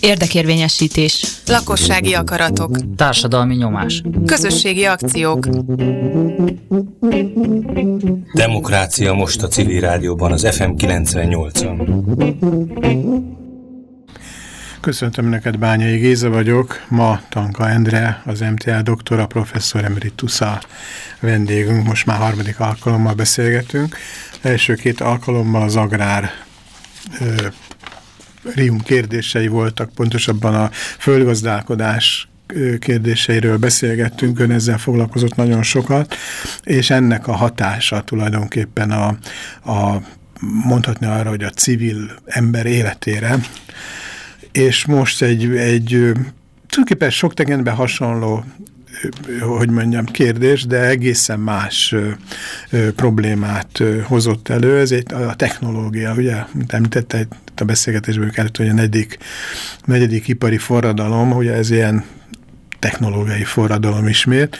Érdekérvényesítés. Lakossági akaratok. Társadalmi nyomás. Közösségi akciók. Demokrácia most a civil rádióban, az FM 98-on. Köszöntöm neked, Bányai Géza vagyok. Ma Tanka Endre, az MTA doktora, professzor emeritus a vendégünk. Most már harmadik alkalommal beszélgetünk. Első két alkalommal az agrár ö, Rium kérdései voltak, pontosabban a földgazdálkodás kérdéseiről beszélgettünk, ön ezzel foglalkozott nagyon sokat, és ennek a hatása tulajdonképpen a, a mondhatni arra, hogy a civil ember életére, és most egy, egy tulajdonképpen sok tekintetben hasonló hogy mondjam, kérdés, de egészen más problémát hozott elő. Ez egy, a technológia, ugye, mint említette a beszélgetésből előtt, hogy a negyedik, negyedik ipari forradalom, ugye ez ilyen technológiai forradalom ismét.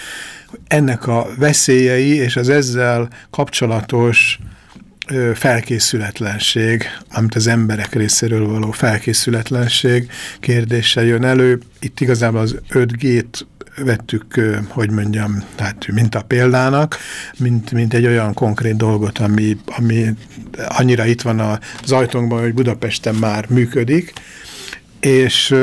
Ennek a veszélyei és az ezzel kapcsolatos felkészületlenség, amit az emberek részéről való felkészületlenség kérdése jön elő. Itt igazából az 5G-t vettük, hogy mondjam, tehát mint a példának, mint, mint egy olyan konkrét dolgot, ami, ami annyira itt van az ajtónkban, hogy Budapesten már működik, és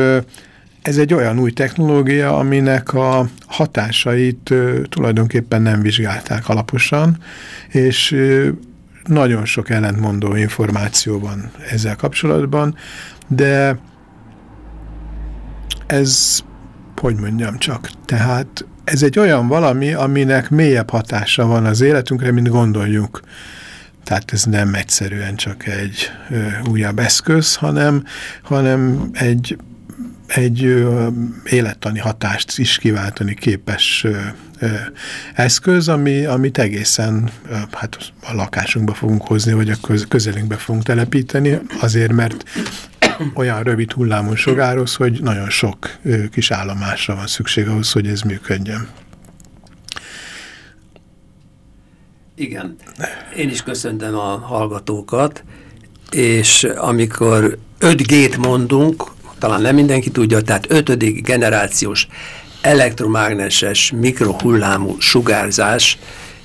ez egy olyan új technológia, aminek a hatásait tulajdonképpen nem vizsgálták alaposan, és nagyon sok ellentmondó információ van ezzel kapcsolatban, de ez, hogy mondjam csak, tehát ez egy olyan valami, aminek mélyebb hatása van az életünkre, mint gondoljuk. Tehát ez nem egyszerűen csak egy ö, újabb eszköz, hanem, hanem egy, egy ö, élettani hatást is kiváltani képes ö, eszköz, ami, amit egészen hát a lakásunkba fogunk hozni, vagy a közelünkbe fogunk telepíteni, azért, mert olyan rövid hullámú sugároz, hogy nagyon sok kis állomásra van szükség ahhoz, hogy ez működjön. Igen, én is köszöntöm a hallgatókat, és amikor 5G-t mondunk, talán nem mindenki tudja, tehát ötödik generációs elektromágneses mikrohullámú sugárzás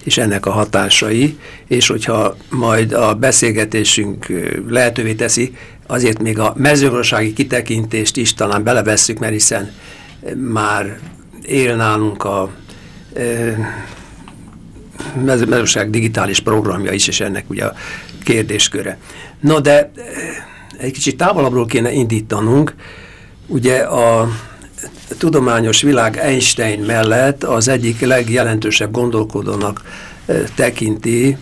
és ennek a hatásai, és hogyha majd a beszélgetésünk lehetővé teszi, azért még a mezőgazdasági kitekintést is talán belevesszük, mert hiszen már él nálunk a mezőgazdaság digitális programja is, és ennek ugye a kérdésköre. No, de egy kicsit távolabbról kéne indítanunk, ugye a tudományos világ Einstein mellett az egyik legjelentősebb gondolkodónak tekinti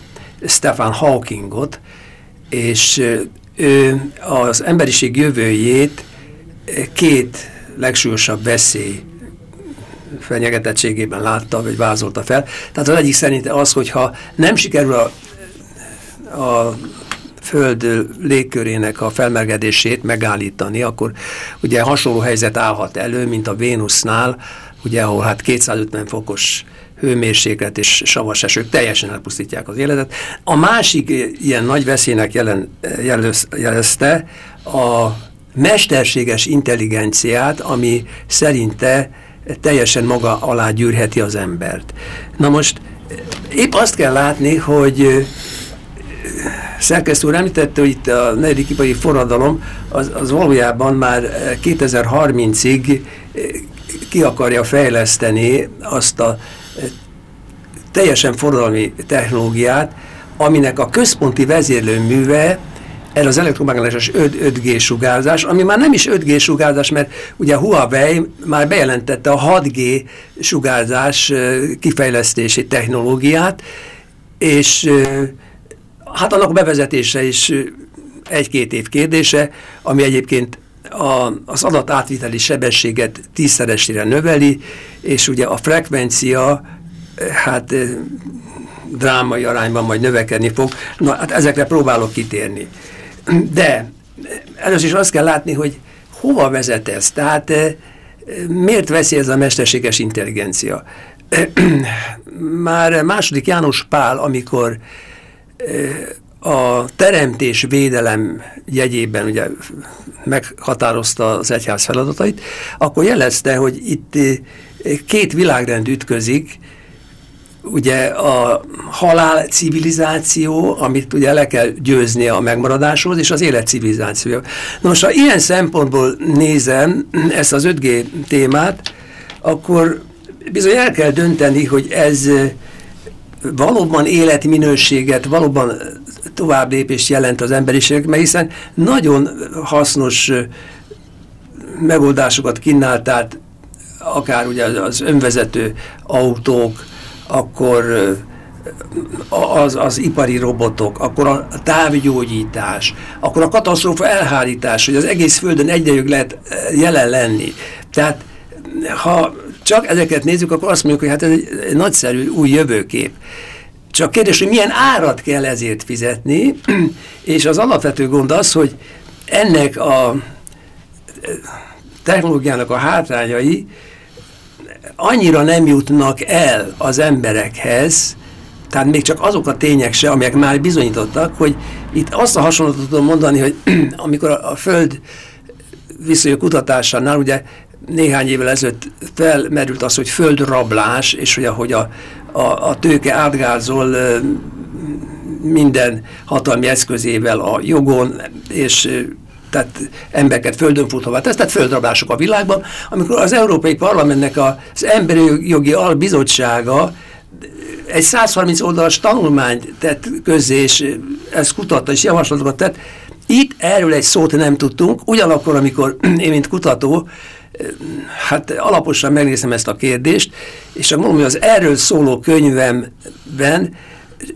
Stefan Hawkingot, és ő az emberiség jövőjét két legsúlyosabb veszély fenyegetettségében látta, vagy vázolta fel. Tehát az egyik szerint az, hogyha nem sikerül a, a föld légkörének a felmergedését megállítani, akkor ugye hasonló helyzet állhat elő, mint a Vénusznál, ugye ahol hát 250 fokos hőmérséklet és savas esők teljesen elpusztítják az életet. A másik ilyen nagy veszélynek jelen, jelöz, jelezte a mesterséges intelligenciát, ami szerinte teljesen maga alá gyűrheti az embert. Na most épp azt kell látni, hogy szerkesztő úr említette, hogy itt a negyedik ipari forradalom az, az valójában már 2030-ig eh, ki akarja fejleszteni azt a eh, teljesen forradalmi technológiát, aminek a központi vezérlőműve ez az elektromágneses 5G sugárzás, ami már nem is 5G sugárzás, mert ugye Huawei már bejelentette a 6G sugárzás eh, kifejlesztési technológiát, és Hát annak bevezetése is egy-két év kérdése, ami egyébként a, az adatátviteli sebességet tízszeresére növeli, és ugye a frekvencia hát drámai arányban majd növekedni fog. Na, hát ezekre próbálok kitérni. De először is azt kell látni, hogy hova vezet ez? Tehát miért veszi ez a mesterséges intelligencia? Már második János Pál, amikor a teremtés védelem jegyében ugye meghatározta az egyház feladatait, akkor jelezte, hogy itt két világrend ütközik, ugye a halál civilizáció, amit ugye le kell győzni a megmaradáshoz, és az élet civilizációja. Na most, ha ilyen szempontból nézem ezt az 5G témát, akkor bizony el kell dönteni, hogy ez valóban életminőséget, valóban tovább lépést jelent az emberiségnek, mert hiszen nagyon hasznos megoldásokat kínált, tehát akár ugye az önvezető autók, akkor az, az ipari robotok, akkor a távgyógyítás, akkor a katasztrófa elhárítás, hogy az egész Földön egyre lehet jelen lenni. Tehát ha csak ezeket nézzük, akkor azt mondjuk, hogy hát ez egy nagyszerű új jövőkép. Csak kérdés, hogy milyen árat kell ezért fizetni, és az alapvető gond az, hogy ennek a technológiának a hátrányai annyira nem jutnak el az emberekhez, tehát még csak azok a tények se, amelyek már bizonyítottak, hogy itt azt a hasonlatot tudom mondani, hogy amikor a, a Föld viszonyú kutatásánál ugye néhány évvel ezelőtt felmerült az, hogy földrablás, és hogy ahogy a, a, a tőke átgázol minden hatalmi eszközével a jogon, és tehát embereket földön futva tesz, tehát földrablások a világban, amikor az Európai Parlamentnek az Emberi Jogi Albizottsága egy 130 oldalas tanulmányt tett közzé, és ezt kutatta, és javaslatokat tett. Itt erről egy szót nem tudtunk, ugyanakkor, amikor én, mint kutató, hát alaposan megnézem ezt a kérdést, és mondom, hogy az erről szóló könyvemben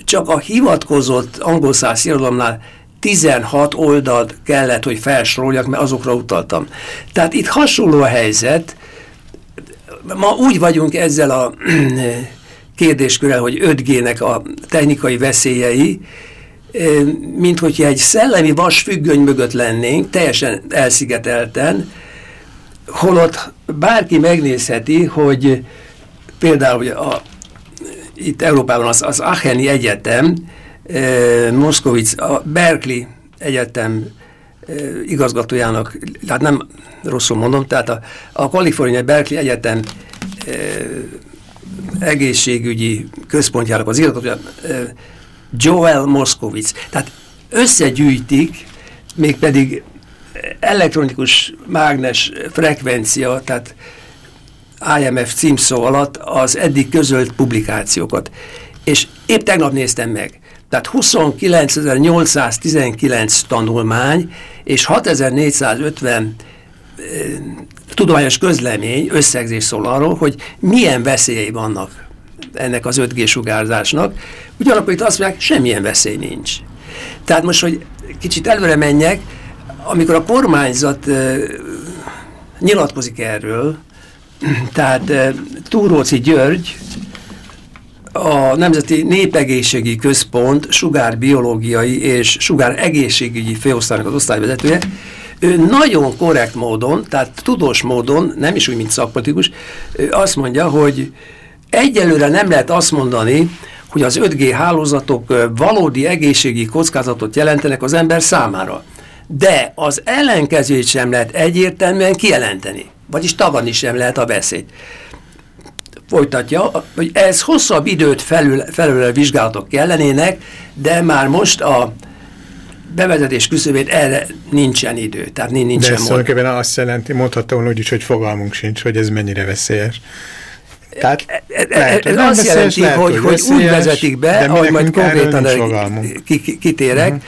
csak a hivatkozott angol száz irodalomnál 16 oldalt kellett, hogy felsoroljak, mert azokra utaltam. Tehát itt hasonló a helyzet, ma úgy vagyunk ezzel a kérdéskörrel, hogy 5G-nek a technikai veszélyei, mint hogyha egy szellemi vasfüggöny mögött lennénk, teljesen elszigetelten, holott bárki megnézheti, hogy például a, itt Európában az, az Acheni Egyetem, eh, Moszkovic, a Berkeley Egyetem eh, igazgatójának, hát nem rosszul mondom, tehát a, a Kaliforniai Berkeley Egyetem eh, egészségügyi központjának az igazgatója, eh, Joel Moszkovic. Tehát összegyűjtik, mégpedig elektronikus mágnes frekvencia, tehát IMF címszó alatt az eddig közölt publikációkat. És épp tegnap néztem meg. Tehát 29.819 tanulmány és 6.450 e, tudományos közlemény, összegzés szól arról, hogy milyen veszélyei vannak ennek az 5G sugárzásnak. Ugyanakkor itt azt mondják, semmilyen veszély nincs. Tehát most, hogy kicsit előre menjek, amikor a kormányzat nyilatkozik erről, tehát Túróci György, a Nemzeti Népegészségi Központ sugárbiológiai és sugár egészségügyi főosztálynak az osztályvezetője, ő nagyon korrekt módon, tehát tudós módon, nem is úgy, mint szakpolitikus, azt mondja, hogy egyelőre nem lehet azt mondani, hogy az 5G hálózatok valódi egészségi kockázatot jelentenek az ember számára de az ellenkezőt sem lehet egyértelműen kijelenteni, vagyis tagadni sem lehet a beszéd. Folytatja, hogy ez hosszabb időt felül, felül vizsgálatok kellenének, de már most a bevezetés küszöbét erre nincsen idő, tehát nincsen De ez szóval azt jelenti, mondhatom úgy is, hogy fogalmunk sincs, hogy ez mennyire veszélyes. Tehát e, e, e, lehet, ez azt jelenti, lehet, hogy, hogy, hogy úgy vezetik be, ahogy majd konkrétan kitérek, uh -huh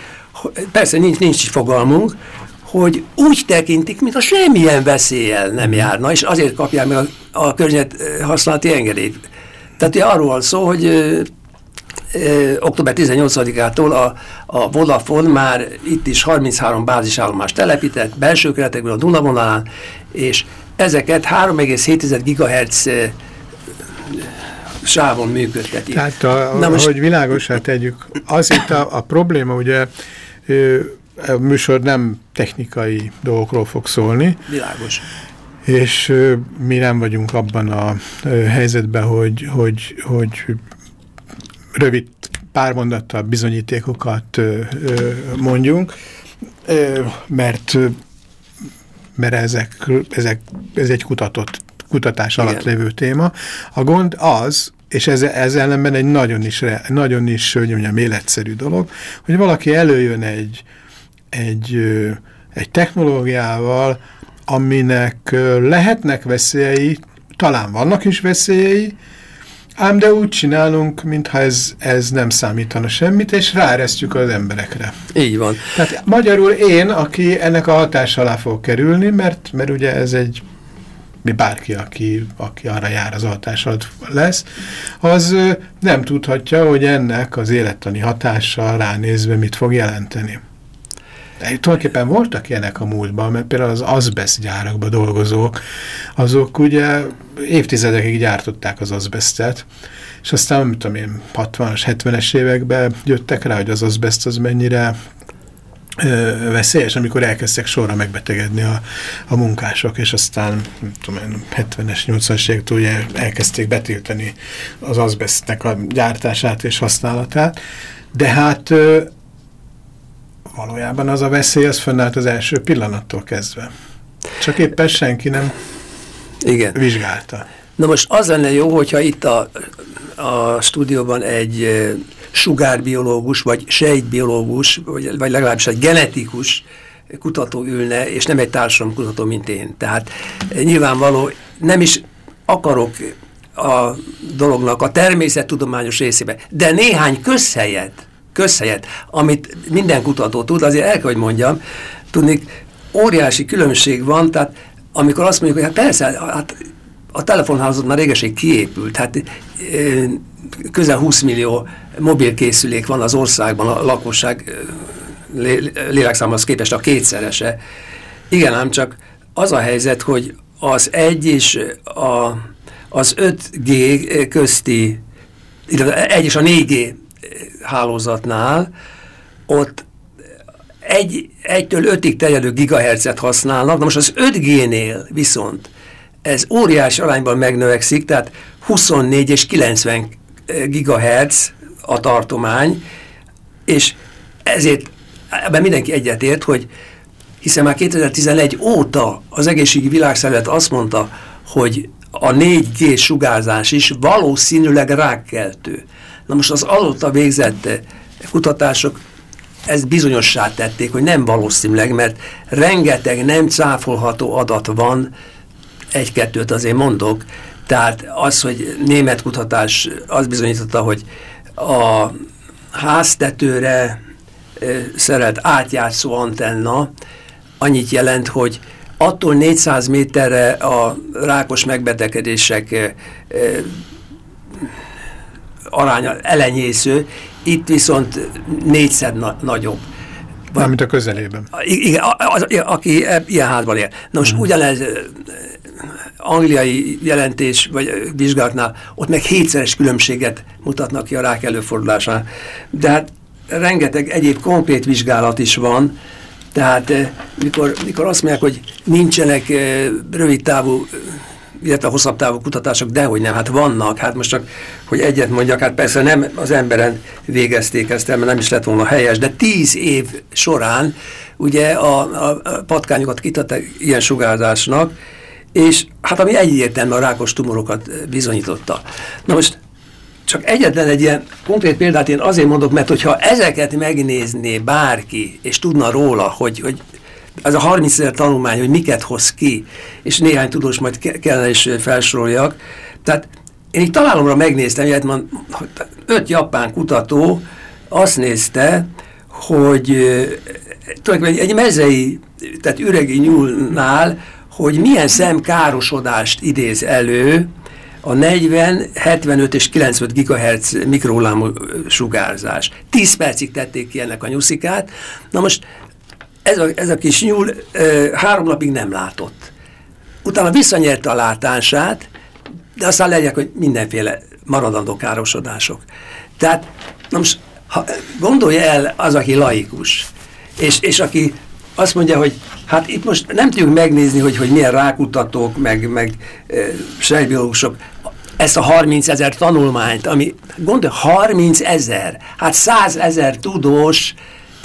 persze nincs, nincs fogalmunk, hogy úgy tekintik, mintha semmilyen veszéllyel nem járna, és azért kapják meg a, a környezet használati engedélyt. Tehát arról van szó, hogy ö, ö, október 18-ától a, a Vodafone már itt is 33 bázisállomást telepített, belső keretekben a Dunavonalán, és ezeket 3,7 GHz sávon működteti. Tehát, a, Na most, hogy világosá tegyük, az itt a, a probléma, ugye a műsor nem technikai dolgokról fog szólni. Világos. És mi nem vagyunk abban a helyzetben, hogy, hogy, hogy rövid pár mondattal bizonyítékokat mondjunk, mert, mert ezek, ezek, ez egy kutatott, kutatás alatt Igen. lévő téma. A gond az, és ez, ez ellenben egy nagyon is, nagyon is hogy mondjam, életszerű dolog, hogy valaki előjön egy, egy, egy technológiával, aminek lehetnek veszélyei, talán vannak is veszélyei, ám de úgy csinálunk, mintha ez, ez nem számítana semmit, és ráeresztjük az emberekre. Így van. Tehát magyarul én, aki ennek a hatás alá fog kerülni, mert, mert ugye ez egy bárki, aki, aki arra jár az hatás alatt lesz, az nem tudhatja, hogy ennek az élettani hatással ránézve mit fog jelenteni. De tulajdonképpen voltak ilyenek a múltban, mert például az azbest gyárakban dolgozók, azok ugye évtizedekig gyártották az azbestet, és aztán, nem tudom én, 60-as, 70-es években jöttek rá, hogy az azbest az mennyire ö, veszélyes, amikor elkezdtek sorra megbetegedni a, a munkások, és aztán, nem tudom én, 70-es, 80-es évektől ugye elkezdték betiltani az azbestnek a gyártását és használatát, de hát ö, valójában az a veszély, az fönnállt az első pillanattól kezdve. Csak éppen senki nem Igen. vizsgálta. Na most az lenne jó, hogyha itt a, a stúdióban egy sugárbiológus, vagy sejtbiológus, vagy, vagy legalábbis egy genetikus kutató ülne, és nem egy társadalomkutató, mint én. Tehát nyilvánvaló, nem is akarok a dolognak a természettudományos részébe, de néhány közhelyet, közhelyet, amit minden kutató tud, azért el kell, hogy mondjam, tudni, óriási különbség van, tehát amikor azt mondjuk, hogy hát persze, hát a telefonhálózat már régeség kiépült, hát közel 20 millió mobilkészülék van az országban, a lakosság lélekszámhoz képest a kétszerese. Igen, ám csak az a helyzet, hogy az egy és a, az 5G közti, illetve egy és a 4G hálózatnál ott egy, egytől ötig terjedő gigahertzet használnak, na most az 5G-nél viszont ez óriás arányban megnövekszik, tehát 24 és 90 gigahertz a tartomány, és ezért ebben mindenki egyetért, hogy hiszen már 2011 óta az egészségi világszervezet azt mondta, hogy a 4G sugárzás is valószínűleg rákkeltő. Na most az azóta végzett kutatások ezt bizonyossá tették, hogy nem valószínűleg, mert rengeteg nem cáfolható adat van, egy-kettőt azért mondok, tehát az, hogy német kutatás az bizonyította, hogy a háztetőre szerelt átjátszó antenna annyit jelent, hogy attól 400 méterre a rákos megbetegedések aránya elenyésző, itt viszont négyszer na nagyobb. Mármint a közelében. Igen, az, aki ilyen házban él. Nos, -huh. ugyanez angliai jelentés vagy vizsgálatnál, ott meg hétszeres különbséget mutatnak ki a rák előfordulásán. De hát rengeteg egyéb konkrét vizsgálat is van, tehát mikor, mikor azt mondják, hogy nincsenek rövid távú illetve hosszabb távú kutatások, dehogy nem, hát vannak, hát most csak, hogy egyet mondjak, hát persze nem az emberen végezték ezt, mert nem is lett volna helyes, de tíz év során ugye a, a, a patkányokat kitatták ilyen sugárzásnak, és hát ami egyértelműen a rákos tumorokat bizonyította. Na most csak egyetlen egy ilyen konkrét példát én azért mondok, mert hogyha ezeket megnézné bárki, és tudna róla, hogy, hogy ez a 30 ezer tanulmány, hogy miket hoz ki, és néhány tudós majd kellene is felsoroljak. Tehát én így találomra megnéztem, hogy öt japán kutató azt nézte, hogy tulajdonképpen egy mezei, tehát üregi nyúlnál, hogy milyen szemkárosodást idéz elő a 40, 75 és 95 GHz mikrohullámú sugárzás. 10 percig tették ki ennek a nyuszikát. Na most ez a, ez a kis nyúl ö, három napig nem látott. Utána visszanyerte a látását, de aztán legyek, hogy mindenféle maradandó károsodások. Tehát, na most, ha, gondolja el az, aki laikus, és, és aki azt mondja, hogy hát itt most nem tudjuk megnézni, hogy, hogy milyen rákutatók, meg, meg e, sejtbiológusok ezt a 30 ezer tanulmányt, ami gondolj, 30 ezer, hát 100 ezer tudós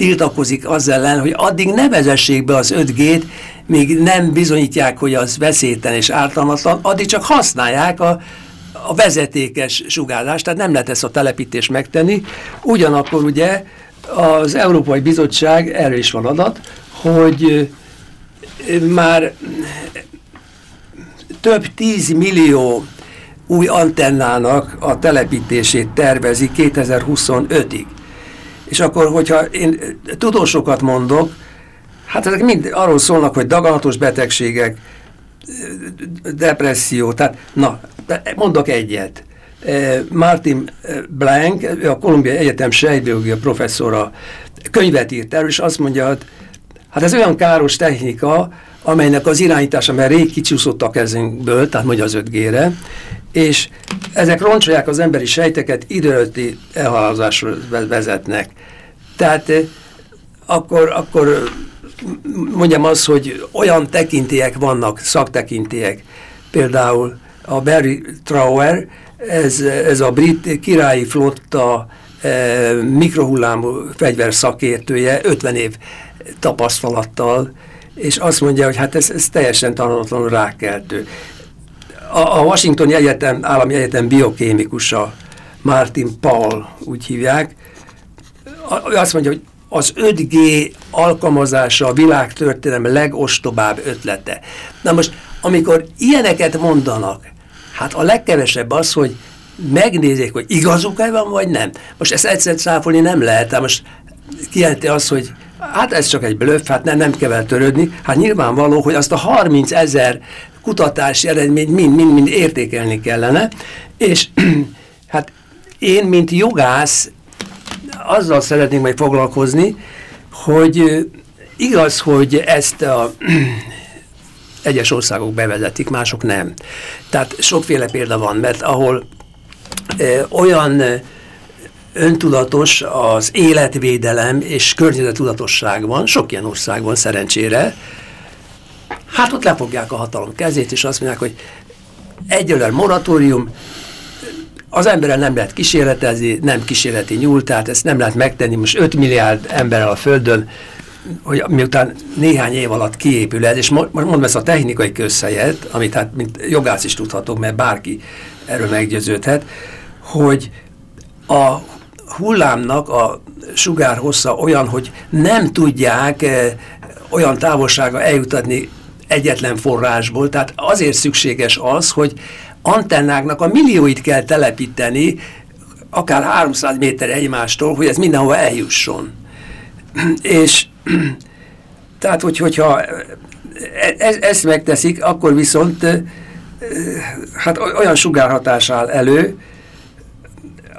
tiltakozik az ellen, hogy addig ne vezessék be az 5G-t, még nem bizonyítják, hogy az veszélytelen és ártalmatlan, addig csak használják a, a vezetékes sugárzást, tehát nem lehet ezt a telepítést megtenni. Ugyanakkor ugye az Európai Bizottság, erről is van adat, hogy már több tíz millió új antennának a telepítését tervezi 2025-ig. És akkor, hogyha én tudósokat mondok, hát ezek mind arról szólnak, hogy daganatos betegségek, depresszió, tehát na, mondok egyet. Martin Blank, a Kolumbia Egyetem sejtbiológia professzora könyvet írt erről, és azt mondja, hogy hát ez olyan káros technika, amelynek az irányítása, mert rég kicsúszott a kezünkből, tehát mondja az 5G-re, és ezek roncsolják az emberi sejteket, időlötti elhalálozásra vezetnek. Tehát eh, akkor, akkor mondjam azt, hogy olyan tekintélyek vannak, szaktekintélyek, például a Barry Trower, ez, ez a brit királyi flotta e, mikrohullámú fegyver szakértője, 50 év tapasztalattal, és azt mondja, hogy hát ez, ez teljesen tanulatlanul rákeltő. A, a Washingtoni Egyetem, állami egyetem biokémikusa, Martin Paul, úgy hívják, azt mondja, hogy az 5G alkalmazása a világtörténelem legostobább ötlete. Na most, amikor ilyeneket mondanak, hát a legkevesebb az, hogy megnézzék, hogy igazuk-e van, vagy nem. Most ezt egyszer száfolni nem lehet, tehát most kijelenti az, hogy hát ez csak egy blöff, hát nem, nem kell törődni. Hát nyilvánvaló, hogy azt a 30 ezer kutatási eredményt mind-mind értékelni kellene, és hát én, mint jogász, azzal szeretnénk majd foglalkozni, hogy igaz, hogy ezt a egyes országok bevezetik, mások nem. Tehát sokféle példa van, mert ahol e, olyan öntudatos az életvédelem és környezetudatosság van, sok ilyen ország van szerencsére, hát ott lefogják a hatalom kezét, és azt mondják, hogy egyelőre moratórium, az emberrel nem lehet kísérletezni, nem kísérleti nyúl, tehát ezt nem lehet megtenni. Most 5 milliárd emberrel a Földön, hogy miután néhány év alatt kiépül ez, és mondom ezt a technikai közhelyet, amit hát mint jogász is tudhatok, mert bárki erről meggyőződhet, hogy a hullámnak a sugár hossza olyan, hogy nem tudják eh, olyan távolsága eljutatni egyetlen forrásból, tehát azért szükséges az, hogy antennáknak a millióit kell telepíteni, akár 300 méter egymástól, hogy ez mindenhova eljusson. És tehát, hogy, hogyha e, e, ezt megteszik, akkor viszont e, hát olyan sugárhatás áll elő,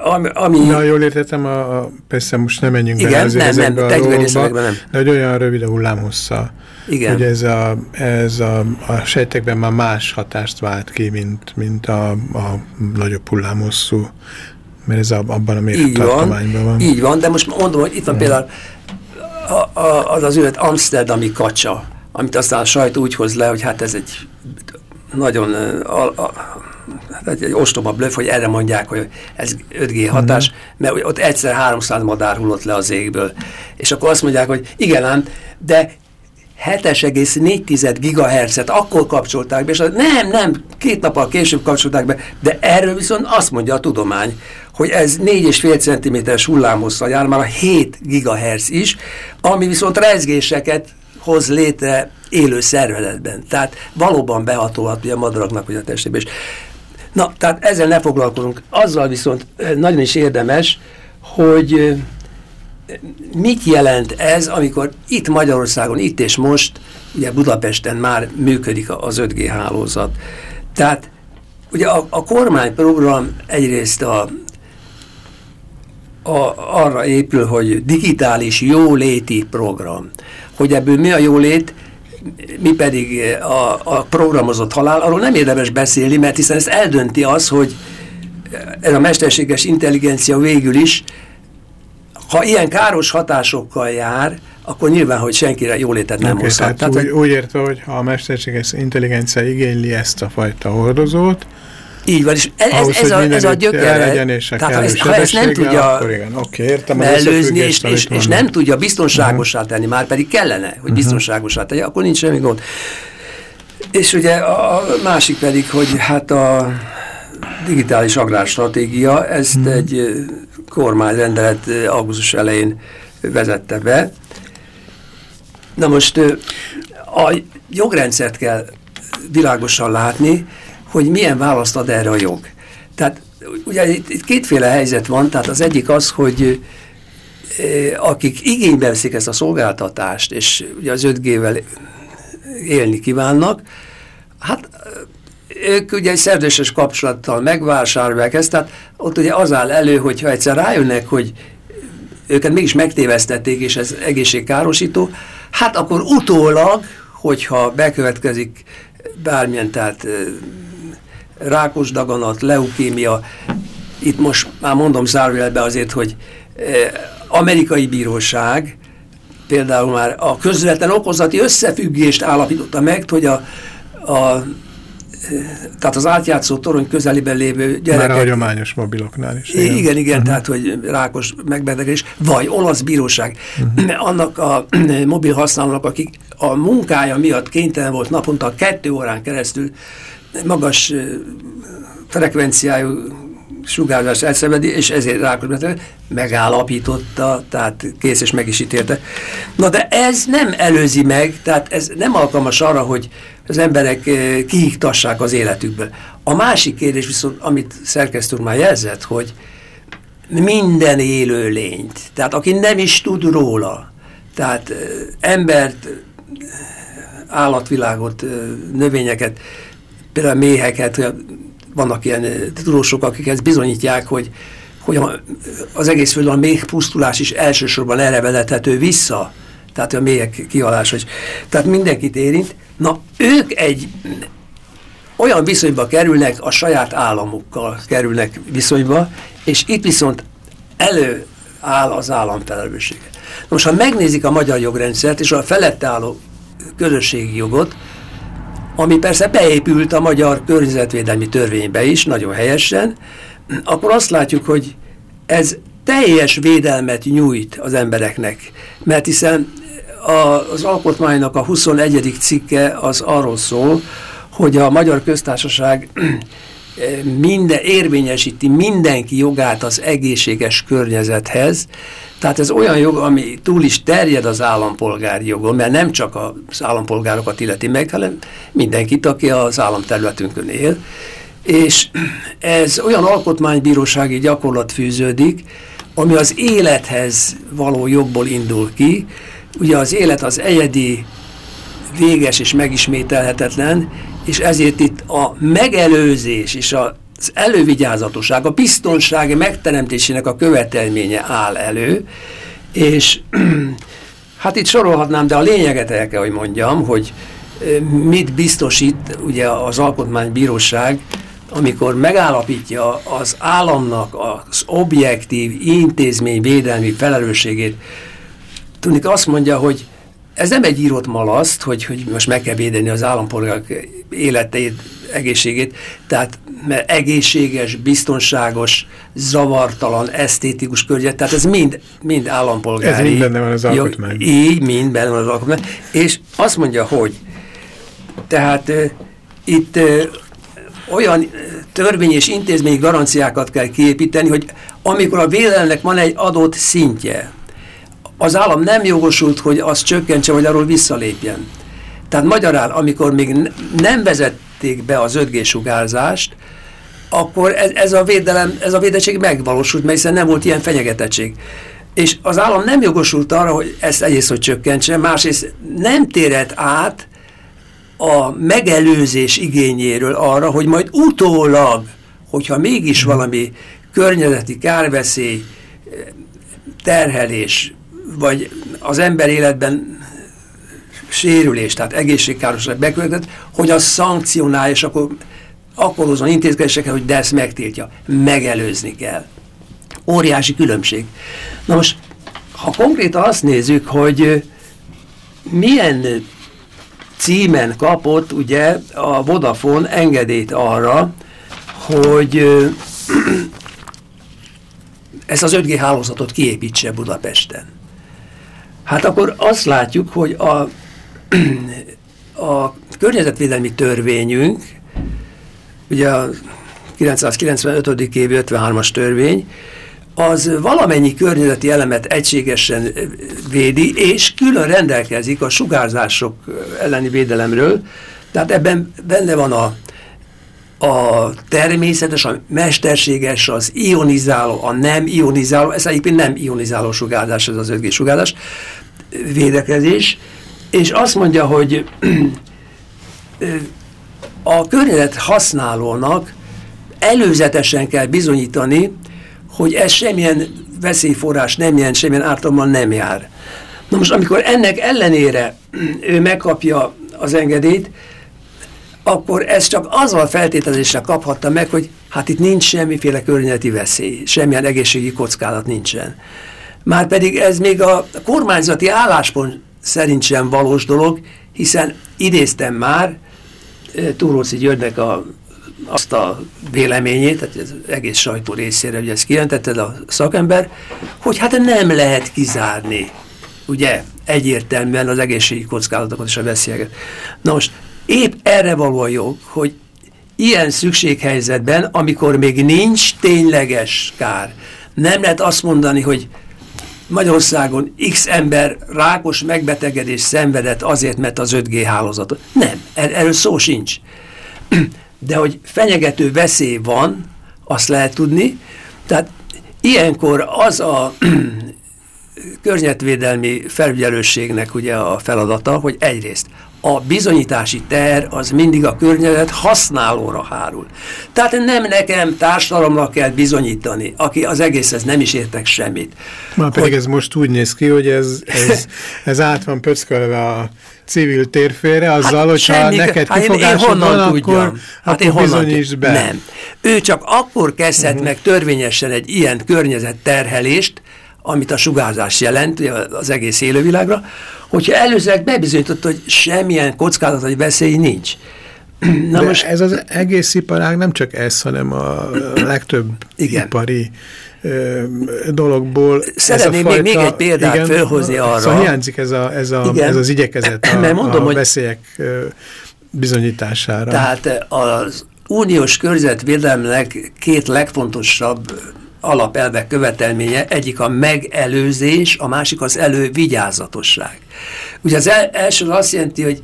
ami... ami Na, jól értettem, a, a, persze most nem menjünk igen, bele azért nem, ezekbe nem, a dolgokba, nem. de hogy olyan rövid a hullámhossza. Igen. Hogy ez, a, ez a, a sejtekben már más hatást vált ki, mint, mint a, a nagyobb hullámhosszú, mert ez a, abban a mérettartományban van. Így van, de most mondom, hogy itt van ja. például a, a, az az ület Amsterdami kacsa, amit aztán a sajt úgy hoz le, hogy hát ez egy nagyon a, a, hát egy ostoba blöff, hogy erre mondják, hogy ez 5G hatás, mm. mert ott egyszer 300 madár hullott le az égből. És akkor azt mondják, hogy igen ám, de 7,4 GHz-et akkor kapcsolták be, és az, nem, nem, két nappal később kapcsolták be, de erről viszont azt mondja a tudomány, hogy ez 4,5 cm-es hullámhosszal jár, már a 7 GHz is, ami viszont rezgéseket hoz létre élő szervezetben. Tehát valóban behatolhat a madaraknak vagy a testébe is. Na, tehát ezzel ne foglalkozunk. Azzal viszont nagyon is érdemes, hogy mit jelent ez, amikor itt Magyarországon, itt és most, ugye Budapesten már működik az 5G hálózat. Tehát ugye a, a kormányprogram egyrészt a, a, arra épül, hogy digitális jóléti program. Hogy ebből mi a jólét, mi pedig a, a programozott halál, arról nem érdemes beszélni, mert hiszen ez eldönti az, hogy ez a mesterséges intelligencia végül is ha ilyen káros hatásokkal jár, akkor nyilván, hogy senkire jólétet nem okay, hozhat. Tehát, úgy, hogy... úgy értve, hogy ha a mesterséges intelligencia igényli ezt a fajta hordozót, Így van, és ez, Ahhoz, ez, a, ez a gyökere. Legyen, és a tehát ha ezt, ha ezt nem tudja igen, okay, értem mellőzni, és, és, és nem tudja biztonságosá tenni, már pedig kellene, hogy uh-huh. biztonságosá tegye, akkor nincs semmi gond. És ugye a másik pedig, hogy hát a digitális agrárstratégia, ezt uh-huh. egy kormányrendelet augusztus elején vezette be. Na most a jogrendszert kell világosan látni, hogy milyen választ ad erre a jog. Tehát ugye itt, itt kétféle helyzet van, tehát az egyik az, hogy akik igénybe veszik ezt a szolgáltatást, és ugye az 5G-vel élni kívánnak, hát ők ugye egy szerződéses kapcsolattal megvásárolják ezt, tehát ott ugye az áll elő, hogyha egyszer rájönnek, hogy őket mégis megtévesztették, és ez egészségkárosító, hát akkor utólag, hogyha bekövetkezik bármilyen, tehát rákos daganat, leukémia, itt most már mondom zárójelbe azért, hogy amerikai bíróság például már a közvetlen okozati összefüggést állapította meg, hogy a, a tehát az átjátszó torony közelében lévő gyerekek... Már a hagyományos mobiloknál is. Igen, igen, igen uh -huh. tehát hogy rákos megbetegedés, vagy olasz bíróság. Uh -huh. Annak a mobil használónak, akik a munkája miatt kénytelen volt naponta kettő órán keresztül magas frekvenciájú sugárzás elszenvedi, és ezért rákos megállapította, tehát kész és meg is ítélte. Na de ez nem előzi meg, tehát ez nem alkalmas arra, hogy az emberek kiiktassák az életükből. A másik kérdés viszont, amit szerkesztő már jelzett, hogy minden élő lényt, tehát aki nem is tud róla, tehát embert, állatvilágot, növényeket, például méheket, vannak ilyen tudósok, akik ezt bizonyítják, hogy, hogy az egész földön a méh pusztulás is elsősorban erre vezethető vissza, tehát a méhek kihalása is. Tehát mindenkit érint. Na, ők egy olyan viszonyba kerülnek, a saját államukkal kerülnek viszonyba, és itt viszont elő áll az állam felelőssége. Most, ha megnézik a magyar jogrendszert és a felette álló közösségi jogot, ami persze beépült a magyar környezetvédelmi törvénybe is, nagyon helyesen, akkor azt látjuk, hogy ez teljes védelmet nyújt az embereknek, mert hiszen a, az alkotmánynak a 21. cikke az arról szól, hogy a Magyar Köztársaság minden, érvényesíti mindenki jogát az egészséges környezethez, tehát ez olyan jog, ami túl is terjed az állampolgári jogon, mert nem csak az állampolgárokat illeti meg, hanem mindenkit, aki az államterületünkön él. És ez olyan alkotmánybírósági gyakorlat fűződik, ami az élethez való jogból indul ki. Ugye az élet az egyedi, véges és megismételhetetlen, és ezért itt a megelőzés és az elővigyázatosság, a biztonsági megteremtésének a követelménye áll elő, és hát itt sorolhatnám, de a lényeget el kell, hogy mondjam, hogy mit biztosít ugye az Alkotmánybíróság, amikor megállapítja az államnak az objektív intézményvédelmi felelősségét, tudnik azt mondja, hogy ez nem egy írott malaszt, hogy, hogy most meg kell védeni az állampolgárok életét, egészségét, tehát mert egészséges, biztonságos, zavartalan, esztétikus környezet, tehát ez mind, mind állampolgári. Ez mind benne van az alkotmányban. Így, mind benne van az alkotmányban. És azt mondja, hogy tehát uh, itt uh, olyan törvény és intézményi garanciákat kell kiépíteni, hogy amikor a vélelemnek van egy adott szintje, az állam nem jogosult, hogy az csökkentse, vagy arról visszalépjen. Tehát magyarán, amikor még nem vezették be az 5G sugárzást, akkor ez, ez, a védelem, ez a védettség megvalósult, mert hiszen nem volt ilyen fenyegetettség. És az állam nem jogosult arra, hogy ezt egyrészt, hogy csökkentse, másrészt nem térhet át a megelőzés igényéről arra, hogy majd utólag, hogyha mégis valami környezeti kárveszély, terhelés, vagy az ember életben sérülés, tehát egészségkárosság bekövetett, hogy az szankcionálja, és akkor, akkor hozzon intézkedéseket, hogy de ezt megtiltja. Megelőzni kell. Óriási különbség. Na most, ha konkrétan azt nézzük, hogy milyen címen kapott ugye a Vodafone engedélyt arra, hogy ezt az 5G hálózatot kiépítse Budapesten. Hát akkor azt látjuk, hogy a, a környezetvédelmi törvényünk, ugye a 995. évi 53-as törvény, az valamennyi környezeti elemet egységesen védi, és külön rendelkezik a sugárzások elleni védelemről. Tehát ebben benne van a, a természetes, a mesterséges, az ionizáló, a nem ionizáló, ez egyébként nem ionizáló sugárzás, ez az 5G sugárzás, védekezés, és azt mondja, hogy a környezet használónak előzetesen kell bizonyítani, hogy ez semmilyen veszélyforrás nem jelent, semmilyen ártalommal nem jár. Na most, amikor ennek ellenére ő megkapja az engedélyt, akkor ez csak azzal feltételezésre kaphatta meg, hogy hát itt nincs semmiféle környezeti veszély, semmilyen egészségi kockázat nincsen. Márpedig ez még a kormányzati álláspont szerint sem valós dolog, hiszen idéztem már Túróci Györgynek a azt a véleményét, tehát az egész sajtó részére, ugye ezt kijelentetted a szakember, hogy hát nem lehet kizárni, ugye, egyértelműen az egészségi kockázatokat és a veszélyeket. Na most épp erre való a jog, hogy ilyen szükséghelyzetben, amikor még nincs tényleges kár, nem lehet azt mondani, hogy Magyarországon X ember rákos megbetegedés szenvedett azért, mert az 5G hálózatot. Nem, er erről szó sincs. De hogy fenyegető veszély van, azt lehet tudni. Tehát ilyenkor az a környezetvédelmi felügyelőségnek ugye a feladata, hogy egyrészt a bizonyítási ter az mindig a környezet használóra hárul. Tehát nem nekem társadalomnak kell bizonyítani, aki az egészhez nem is értek semmit. Már pedig hogy, ez most úgy néz ki, hogy ez, ez, ez át van pöckölve a civil térfére, azzal, hát hogyha semmi, neked hát kifogásod van, tudjam? akkor, hát akkor bizonyítsd be. Nem. Ő csak akkor kezdhet uh mhm. -huh. meg törvényesen egy ilyen környezet terhelést, amit a sugárzás jelent az egész élővilágra, hogyha előzőleg bebizonyított, hogy semmilyen kockázat vagy veszély nincs. Na De most ez az egész iparág nem csak ez, hanem a legtöbb igen. ipari ö, dologból. Szeretném még, még egy példát igen, fölhozni arra. Szóval hiányzik ez, a, ez, a, ez az igyekezet a, Mert mondom, a veszélyek bizonyítására. Tehát az uniós környezetvédelemnek két legfontosabb alapelvek követelménye, egyik a megelőzés, a másik az elővigyázatosság. Ugye az el, első azt jelenti, hogy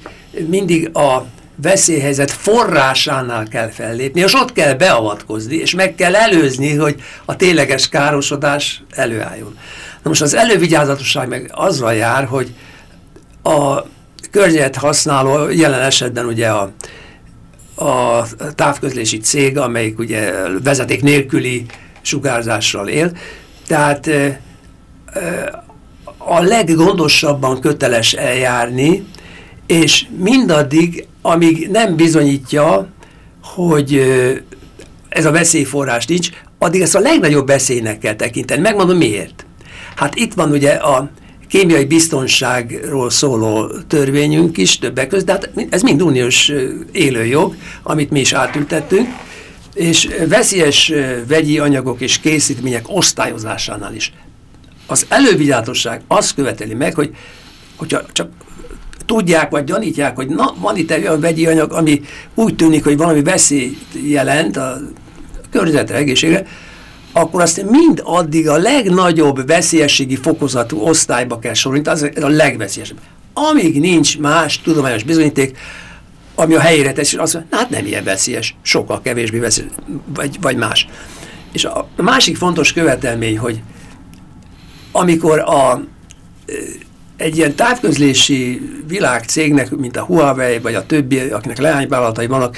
mindig a veszélyhelyzet forrásánál kell fellépni, és ott kell beavatkozni, és meg kell előzni, hogy a tényleges károsodás előálljon. Na most az elővigyázatosság meg azzal jár, hogy a környezet használó, jelen esetben ugye a, a távközlési cég, amelyik ugye vezeték nélküli sugárzással él, tehát a leggondosabban köteles eljárni, és mindaddig, amíg nem bizonyítja, hogy ez a veszélyforrás nincs, addig ezt a legnagyobb veszélynek kell tekinteni. Megmondom miért. Hát itt van ugye a kémiai biztonságról szóló törvényünk is többek között, de hát ez mind uniós élőjog, amit mi is átültettünk, és veszélyes vegyi anyagok és készítmények osztályozásánál is. Az elővigyázatosság azt követeli meg, hogy hogyha csak tudják, vagy gyanítják, hogy na, van itt egy olyan vegyi anyag, ami úgy tűnik, hogy valami veszély jelent a környezetre, egészségre, akkor azt mind addig a legnagyobb veszélyességi fokozatú osztályba kell sorolni, az a legveszélyesebb. Amíg nincs más tudományos bizonyíték, ami a helyére teszi, azt mondja, hát nem ilyen veszélyes, sokkal kevésbé veszélyes, vagy, vagy más. És a másik fontos követelmény, hogy amikor a, egy ilyen távközlési világcégnek, mint a Huawei, vagy a többi, akinek leányvállalatai vannak,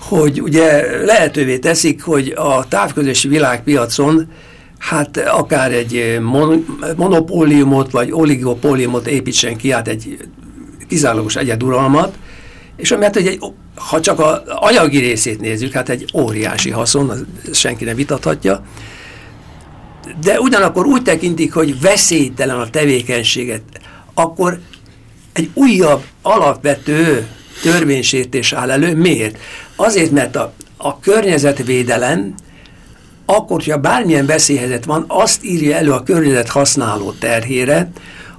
hogy ugye lehetővé teszik, hogy a távközlési világpiacon hát akár egy mon monopóliumot, vagy oligopóliumot építsen ki, hát egy kizárólagos egyeduralmat, és mert hogy egy, ha csak az anyagi részét nézzük, hát egy óriási haszon, senki nem vitathatja, de ugyanakkor úgy tekintik, hogy veszélytelen a tevékenységet, akkor egy újabb, alapvető törvénysértés áll elő. Miért? Azért, mert a, a környezetvédelem, akkor, hogyha bármilyen veszélyhelyzet van, azt írja elő a környezet használó terhére,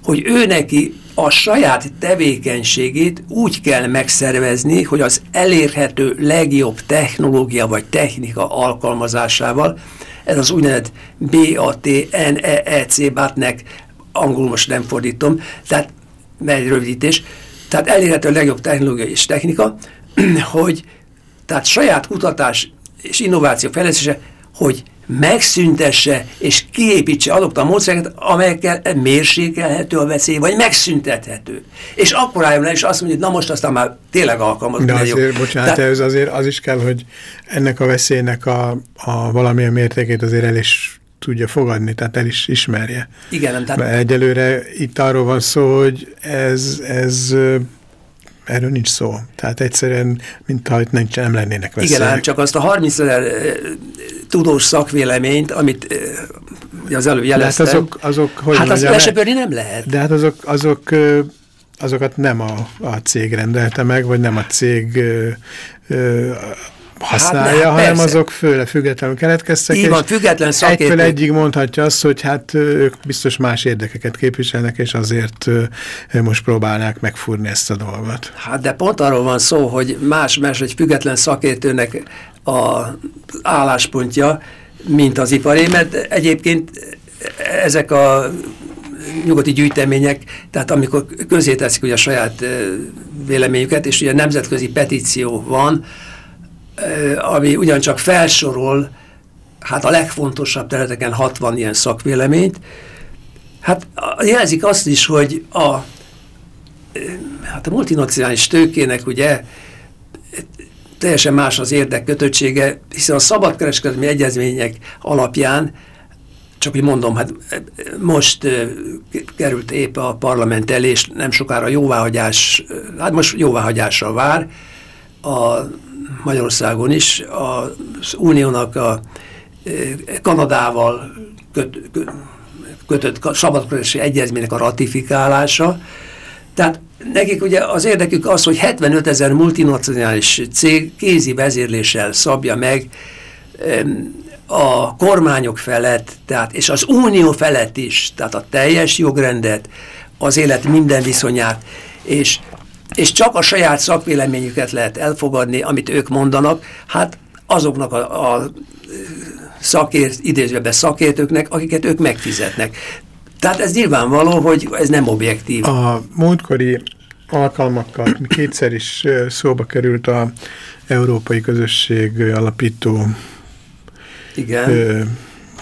hogy ő neki a saját tevékenységét úgy kell megszervezni, hogy az elérhető legjobb technológia vagy technika alkalmazásával, ez az úgynevezett BAT, NEEC, BAT-nek, angol most nem fordítom, tehát egy rövidítés, tehát elérhető a legjobb technológia és technika, hogy tehát saját kutatás és innováció fejlesztése, hogy megszüntesse és kiépítse azokat a módszereket, amelyekkel mérsékelhető a veszély, vagy megszüntethető. És akkor álljon le, és azt mondja, hogy na most aztán már tényleg alkalmazott. De azért, jobb. bocsánat, Tehát, ez azért az is kell, hogy ennek a veszélynek a, a valamilyen mértékét azért el is tudja fogadni, tehát el is ismerje. Igen, nem. Tehát... Mert egyelőre itt arról van szó, hogy ez, ez erről nincs szó. Tehát egyszerűen, mintha itt nem, nem lennének veszélyek. Igen, csak azt a 30 ezer tudós szakvéleményt, amit az előbb jeleztem. Hát azok, azok hogy hát azt nem lehet. De hát azok, azok azokat nem a, a cég rendelte meg, vagy nem a cég használja, hát, hanem persze. azok főle függetlenül keletkeztek. Így van, független szakértő. Egyféle egyig mondhatja azt, hogy hát ők biztos más érdekeket képviselnek, és azért most próbálnák megfúrni ezt a dolgot. Hát de pont arról van szó, hogy más, más egy független szakértőnek a álláspontja, mint az iparé, mert egyébként ezek a nyugati gyűjtemények, tehát amikor közé teszik ugye a saját véleményüket, és ugye nemzetközi petíció van, ami ugyancsak felsorol hát a legfontosabb területeken 60 ilyen szakvéleményt, hát jelzik azt is, hogy a, hát a multinacionális tőkének ugye teljesen más az érdekkötöttsége, hiszen a szabadkereskedelmi egyezmények alapján, csak úgy mondom, hát most került épp a parlament elé, és nem sokára jóváhagyás, hát most jóváhagyással vár a Magyarországon is az Uniónak a e, Kanadával köt, kötött szabadkereskedelmi egyezménynek a ratifikálása. Tehát nekik ugye az érdekük az, hogy 75 ezer multinacionális cég kézi vezérléssel szabja meg a kormányok felett, tehát, és az unió felett is, tehát a teljes jogrendet, az élet minden viszonyát, és és csak a saját szakvéleményüket lehet elfogadni, amit ők mondanak, hát azoknak a, a szakért, idézőben szakértőknek, akiket ők megfizetnek. Tehát ez nyilvánvaló, hogy ez nem objektív. A múltkori alkalmakkal kétszer is szóba került a Európai Közösség alapító Igen. Ö,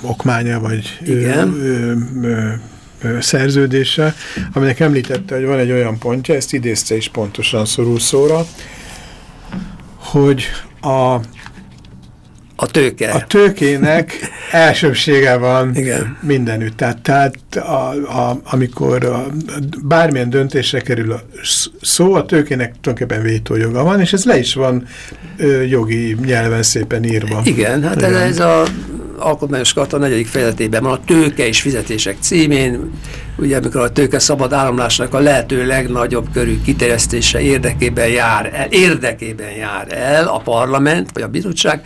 okmánya, vagy Igen. Ö, ö, szerződése, aminek említette, hogy van egy olyan pontja, ezt idézte is pontosan szorul szóra, hogy a a tőke. A tőkének elsőbsége van Igen. mindenütt. Tehát, tehát a, a, amikor a, bármilyen döntésre kerül a szó, a tőkének tulajdonképpen vétójoga van, és ez le is van ö, jogi nyelven szépen írva. Igen, hát ez, ez a alkotmányos karta negyedik fejezetében van a tőke és fizetések címén, ugye amikor a tőke szabad áramlásnak a lehető legnagyobb körű kiterjesztése érdekében jár el, érdekében jár el a parlament vagy a bizottság,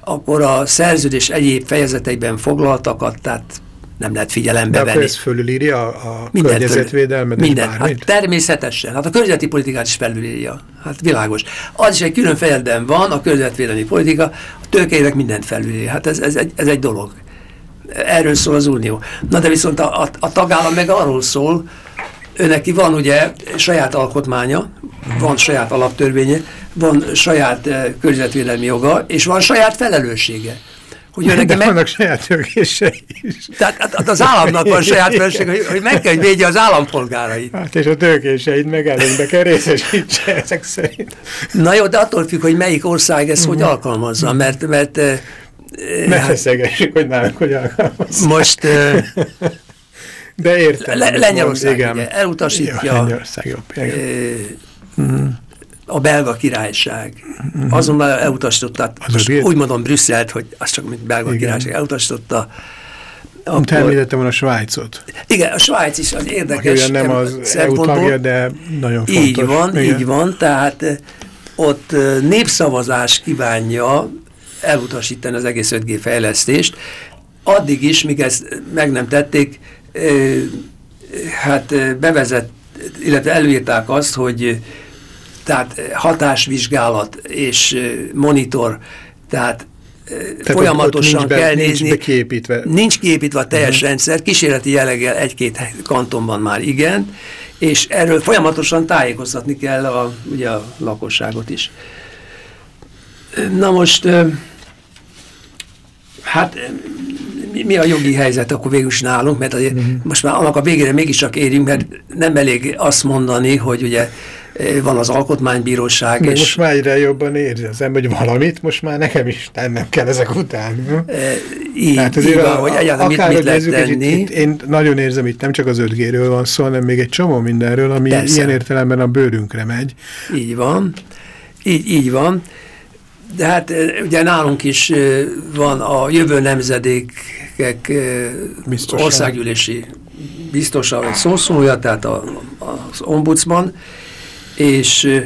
akkor a szerződés egyéb fejezeteiben foglaltakat, tehát nem lehet figyelembe De venni. De ez fölülírja a környezetvédelmet? Minden. Hát természetesen. Hát a környezeti politikát is felülírja. Hát világos. Az is egy külön fejezetben van, a környezetvédelmi politika, a tőkeinek mindent felülírja. Hát ez, ez, egy, ez egy dolog. Erről szól az Unió. Na de viszont a, a, a tagállam meg arról szól, őneki van ugye saját alkotmánya, van saját alaptörvénye, van saját uh, környezetvédelmi joga, és van saját felelőssége. Hogy De meg... vannak saját jogései is. Tehát hát az államnak van saját felelőssége, hogy, hogy meg kell, hogy védje az állampolgárait. Hát és a tőkéseid meg előnybe kell részesítse ezek szerint. Na jó, de attól függ, hogy melyik ország ezt -huh. hogy mhm. alkalmazza, mert... mert ne hát, hogy nálunk hogy alkalmazza. Most... Uh, de értem. Le, Lengyelország igen. Elutasítja. Lengyelország jobb. Igen. Uh -huh a belga királyság. Uh -huh. Azonnal elutasította, most úgy mondom Brüsszelt, hogy az csak mint belga Igen. királyság elutasította. Akkor... Említettem a Svájcot. Igen, a Svájc is az érdekes. Aki nem az EU tagja, de nagyon fontos. Így van, Igen. így van, tehát ott népszavazás kívánja elutasítani az egész 5G fejlesztést, addig is, míg ezt meg nem tették, hát bevezet, illetve előírták azt, hogy tehát hatásvizsgálat és monitor, tehát tehát folyamatosan nincs be, kell nincs nézni. Kiépítve. Nincs kiépítve a teljes uh -huh. rendszer, kísérleti jelleggel egy-két kantonban már igen, és erről folyamatosan tájékoztatni kell a, ugye a lakosságot is. Na most, hát mi, mi a jogi helyzet akkor végül is nálunk, mert azért uh -huh. most már annak a végére mégiscsak érünk, mert nem elég azt mondani, hogy ugye van az alkotmánybíróság. Meg és most már egyre jobban ember, hogy valamit most már nekem is tennem kell ezek után. E, így, Tehát azért így van, a, hogy egyáltalán mit, mit lehet tenni. Itt, itt, én nagyon érzem, itt nem csak az 5G-ről van szó, hanem még egy csomó mindenről, ami Persze. ilyen értelemben a bőrünkre megy. Így van. Így, így van. De hát ugye nálunk is van a jövő nemzedékek Biztosan. országgyűlési biztosa, vagy szószólója, tehát a, az ombudsman, és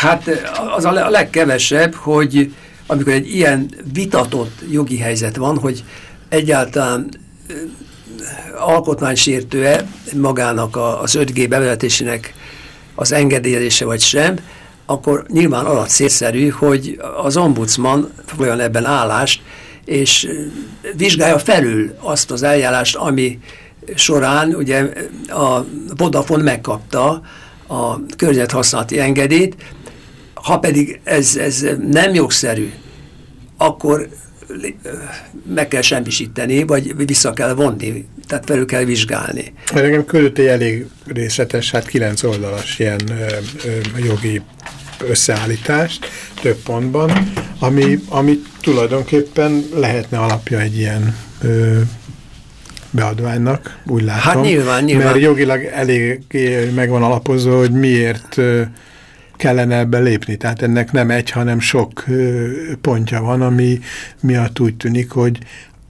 hát az a legkevesebb, hogy amikor egy ilyen vitatott jogi helyzet van, hogy egyáltalán alkotmánysértő-e magának az 5G bevezetésének az engedélyezése vagy sem, akkor nyilván alatt szélszerű, hogy az ombudsman foglaljon ebben állást, és vizsgálja felül azt az eljárást, ami során ugye a Vodafone megkapta a környezethasználati engedélyt, ha pedig ez, ez nem jogszerű, akkor meg kell semmisíteni, vagy vissza kell vonni, tehát felül kell vizsgálni. Nekem küldött elég részletes, hát kilenc oldalas ilyen ö, ö, jogi összeállítást több pontban, ami, ami tulajdonképpen lehetne alapja egy ilyen ö, beadványnak, úgy látom. Hát nyilván, nyilván. Mert jogilag elég megvan alapozva, hogy miért kellene ebbe lépni. Tehát ennek nem egy, hanem sok pontja van, ami miatt úgy tűnik, hogy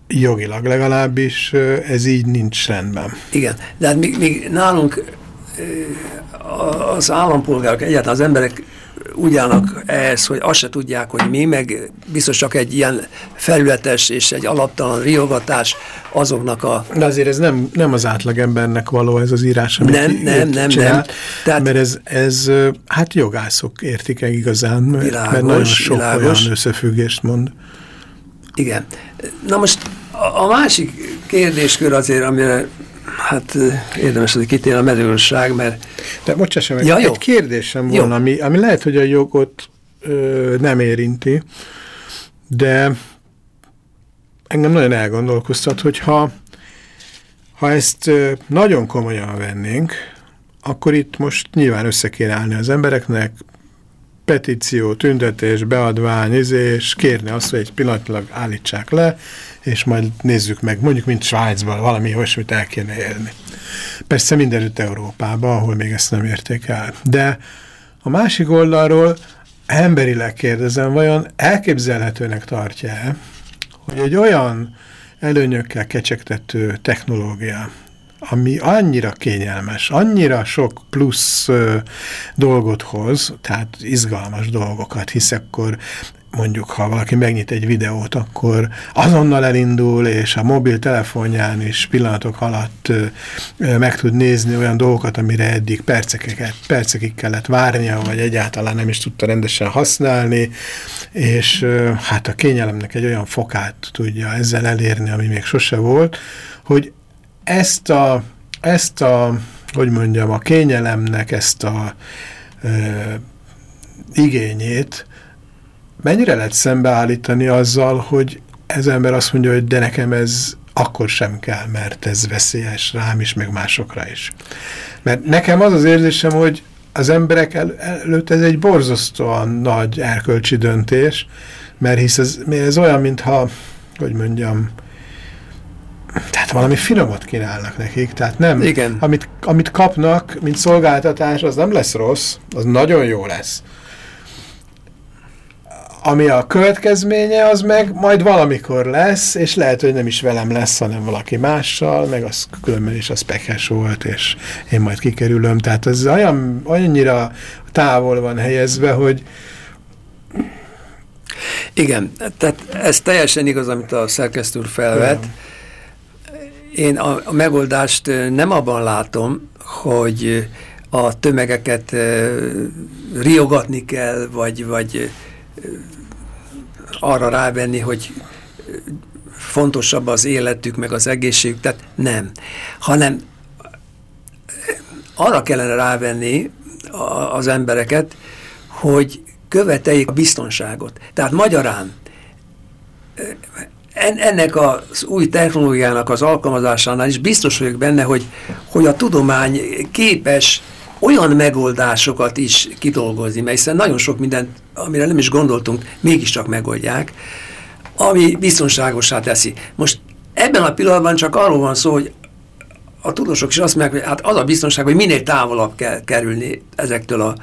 jogilag legalábbis ez így nincs rendben. Igen, de hát még, még nálunk az állampolgárok, egyáltalán az emberek úgy állnak ehhez, hogy azt se tudják, hogy mi, meg biztos csak egy ilyen felületes és egy alaptalan riogatás azoknak a... De azért ez nem, nem az átlagembernek való ez az írás, amit nem, nem, nem, csinál, nem. Tehát, mert ez, ez hát jogászok értik el igazán, világos, mert nagyon sok világos. olyan összefüggést mond. Igen. Na most a, a másik kérdéskör azért, amire Hát érdemes, hogy kitér a merőlság, mert... De bocsássam, ja, egy, egy kérdésem volna, ami, ami lehet, hogy a jogot ö, nem érinti, de engem nagyon elgondolkoztat, hogy ha, ha ezt ö, nagyon komolyan vennénk, akkor itt most nyilván össze kéne állni az embereknek, petíció, tüntetés, beadvány, izé, és kérni azt, hogy egy pillanatilag állítsák le, és majd nézzük meg, mondjuk, mint Svájcban, valami olyasmit el kéne élni. Persze mindenütt Európában, ahol még ezt nem érték el. De a másik oldalról emberileg kérdezem, vajon elképzelhetőnek tartja-e, hogy egy olyan előnyökkel kecsegtető technológia, ami annyira kényelmes, annyira sok plusz ö, dolgot hoz, tehát izgalmas dolgokat, hisz akkor mondjuk, ha valaki megnyit egy videót, akkor azonnal elindul, és a mobiltelefonján is pillanatok alatt ö, meg tud nézni olyan dolgokat, amire eddig perceket, percekig kellett várnia, vagy egyáltalán nem is tudta rendesen használni, és ö, hát a kényelemnek egy olyan fokát tudja ezzel elérni, ami még sose volt, hogy ezt a, ezt a hogy mondjam, a kényelemnek ezt a ö, igényét mennyire lehet szembeállítani azzal, hogy ez ember azt mondja, hogy de nekem ez akkor sem kell, mert ez veszélyes rám is, meg másokra is. Mert nekem az az érzésem, hogy az emberek el, előtt ez egy borzasztóan nagy erkölcsi döntés, mert hisz ez, ez olyan, mintha, hogy mondjam, tehát valami finomot kínálnak nekik, tehát nem, Igen. Amit, amit kapnak, mint szolgáltatás, az nem lesz rossz, az nagyon jó lesz. ami a következménye, az meg majd valamikor lesz, és lehet, hogy nem is velem lesz, hanem valaki mással, meg az különben is az pekes volt, és én majd kikerülöm. Tehát ez olyan, annyira távol van helyezve, hogy igen, tehát ez teljesen igaz, amit a szerkesztő felvet. Én a, a megoldást nem abban látom, hogy a tömegeket riogatni kell, vagy, vagy arra rávenni, hogy fontosabb az életük, meg az egészségük, tehát nem. Hanem arra kellene rávenni az embereket, hogy követeljék a biztonságot. Tehát magyarán ennek az új technológiának az alkalmazásánál is biztos vagyok benne, hogy, hogy a tudomány képes olyan megoldásokat is kidolgozni, mert hiszen nagyon sok mindent, amire nem is gondoltunk, mégiscsak megoldják, ami biztonságosá teszi. Most ebben a pillanatban csak arról van szó, hogy a tudósok is azt mondják, hogy hát az a biztonság, hogy minél távolabb kell kerülni ezektől a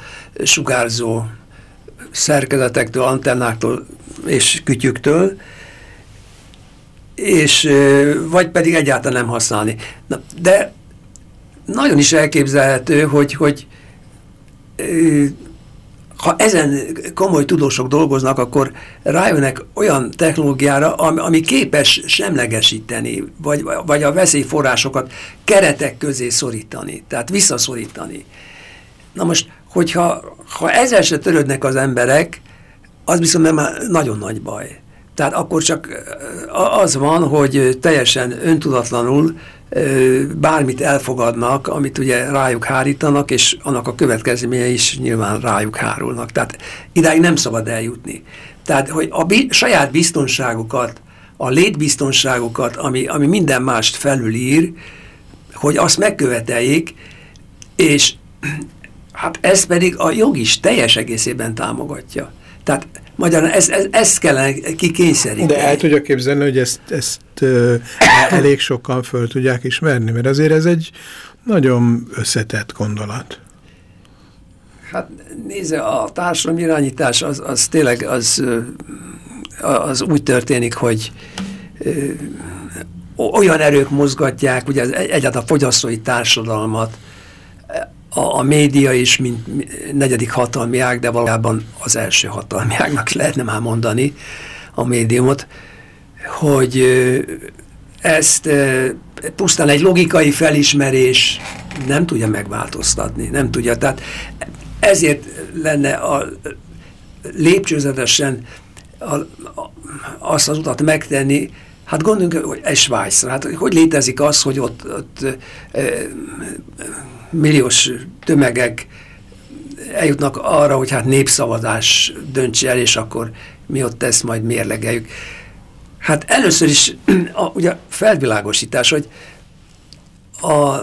sugárzó szerkezetektől, antennáktól és kütyüktől, és vagy pedig egyáltalán nem használni. Na, de nagyon is elképzelhető, hogy, hogy ha ezen komoly tudósok dolgoznak, akkor rájönnek olyan technológiára, ami, ami képes semlegesíteni, vagy, vagy a veszélyforrásokat keretek közé szorítani, tehát visszaszorítani. Na most, hogyha ha ezzel se törődnek az emberek, az viszont nem nagyon nagy baj. Tehát akkor csak az van, hogy teljesen öntudatlanul bármit elfogadnak, amit ugye rájuk hárítanak, és annak a következménye is nyilván rájuk hárulnak. Tehát idáig nem szabad eljutni. Tehát, hogy a bi saját biztonságukat, a létbiztonságukat, ami, ami minden mást felülír, hogy azt megköveteljék, és hát ez pedig a jog is teljes egészében támogatja. Tehát magyarán ezt, ezt, ezt kellene kikényszeríteni. De el tudja képzelni, hogy ezt, ezt elég sokan föl tudják ismerni, mert azért ez egy nagyon összetett gondolat. Hát nézze, a társadalmi irányítás az, az tényleg az, az úgy történik, hogy olyan erők mozgatják, ugye egyáltalán a fogyasztói társadalmat, a, a média is, mint negyedik hatalmi ág, de valójában az első hatalmi ágnak lehetne már mondani a médiumot, hogy ezt pusztán egy logikai felismerés nem tudja megváltoztatni, nem tudja. Tehát ezért lenne a lépcsőzetesen a, a, azt az utat megtenni, Hát gondoljunk, hogy egy Svájcra, hát hogy létezik az, hogy ott, ott e, milliós tömegek eljutnak arra, hogy hát népszavazás döntse el, és akkor mi ott ezt majd mérlegeljük. Hát először is a, ugye felvilágosítás, hogy a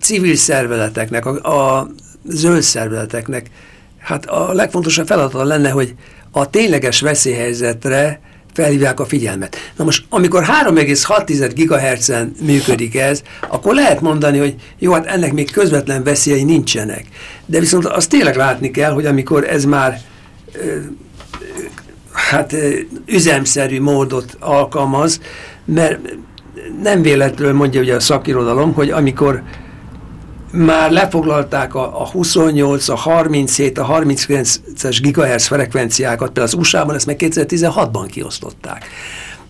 civil szervezeteknek, a, a zöld szervezeteknek, hát a legfontosabb feladata lenne, hogy a tényleges veszélyhelyzetre felhívják a figyelmet. Na most, amikor 3,6 GHz-en működik ez, akkor lehet mondani, hogy jó, hát ennek még közvetlen veszélyei nincsenek. De viszont azt tényleg látni kell, hogy amikor ez már hát üzemszerű módot alkalmaz, mert nem véletlenül mondja ugye a szakirodalom, hogy amikor már lefoglalták a, a 28, a 37, a 39-es gigahertz frekvenciákat, például az USA-ban ezt meg 2016-ban kiosztották.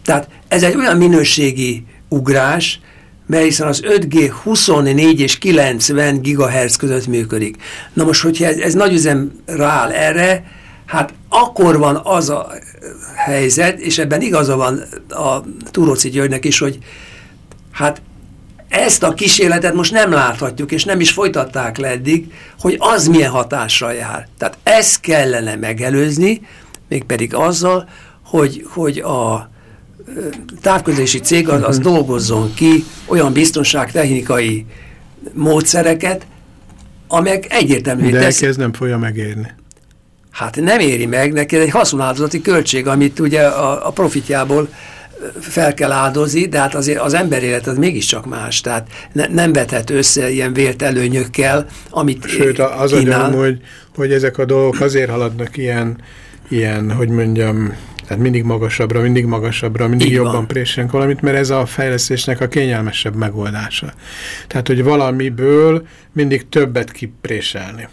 Tehát ez egy olyan minőségi ugrás, mert hiszen az 5G 24 és 90 GHz között működik. Na most, hogyha ez, ez nagy üzem rááll erre, hát akkor van az a helyzet, és ebben igaza van a Turóci Györgynek is, hogy hát ezt a kísérletet most nem láthatjuk, és nem is folytatták le eddig, hogy az milyen hatással jár. Tehát ezt kellene megelőzni, mégpedig azzal, hogy, hogy a távközlési cég az, az dolgozzon ki olyan biztonságtechnikai módszereket, amelyek egyértelművé De tesz... ez nem fogja megérni. Hát nem éri meg, neki egy haszonáldozati költség, amit ugye a, a profitjából fel kell áldozni, de hát azért az ember élet az mégiscsak más, tehát ne, nem vethet össze ilyen vért előnyökkel, amit Sőt, az kínál. a gyanúm, hogy, hogy ezek a dolgok azért haladnak ilyen ilyen, hogy mondjam, tehát mindig magasabbra, mindig magasabbra, mindig Így jobban van. valamit, mert ez a fejlesztésnek a kényelmesebb megoldása. Tehát, hogy valamiből mindig többet kipréselni.